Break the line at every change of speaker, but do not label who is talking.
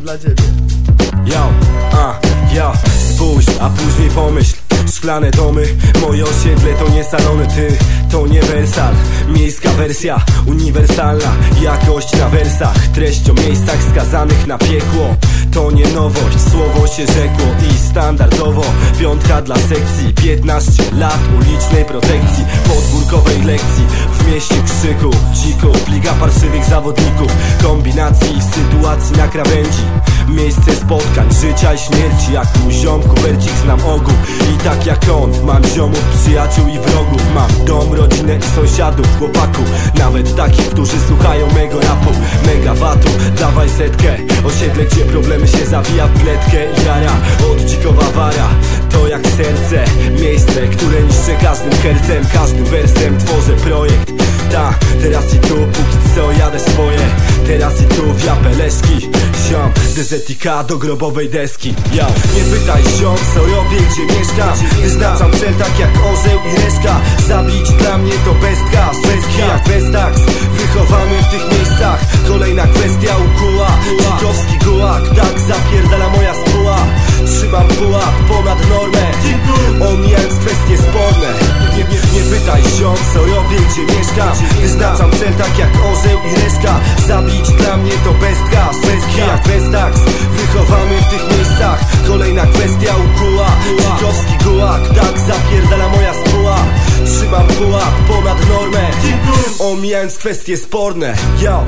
dla ciebie.
Yo, a, yo, spójrz, a później pomyśl. Szklane domy, moje osiedle to nie salony Ty, to nie wersal. Miejska wersja, uniwersalna Jakość na wersach. Treść o miejscach skazanych na piekło. To nie nowość, słowo się rzekło I standardowo. Piątka dla sekcji 15 lat ulicznej protekcji krzyku, dzików Liga parszywych zawodników. Kombinacji sytuacji na krawędzi. Miejsce spotkań, życia i śmierci. Jak mój ziom, znam ogół. I tak jak on, mam ziomów, przyjaciół i wrogów. Mam dom, rodzinę i sąsiadów, chłopaków. Nawet takich, którzy słuchają mego rapu. Megawatu, dawaj setkę. Osiedle, gdzie problemy się zawija w kletkę Jara, od dzikowa wara. To jak serce, miejsce, które niszczę każdym hercem. Każdym wersem tworzę projekt Teraz i tu, póki co jadę swoje. Teraz i tu w japeleszki Ziom, DZTK do grobowej deski. Yo. Nie pytaj ziom co robię, gdzie mieszkam Wyznaczam cel tak jak orzeł i reszka. Zabić dla mnie to bestka Bestia. Jak Vestax Wychowany w tych miejscach. Kolejna kwestia ukuła. Dzikowski gułak Tak zapierdala gdzie mieszkam Wyznaczam cel tak jak orzeł i reszka Zabić dla mnie to bestka Bestia. Jak Vestax Wychowany w tych miejscach. Kolejna kwestia ukuła. Dzikowski gułak Tak zapierdala moja spóła. Trzymam pułap ponad normę. Omijając kwestie sporne. Yo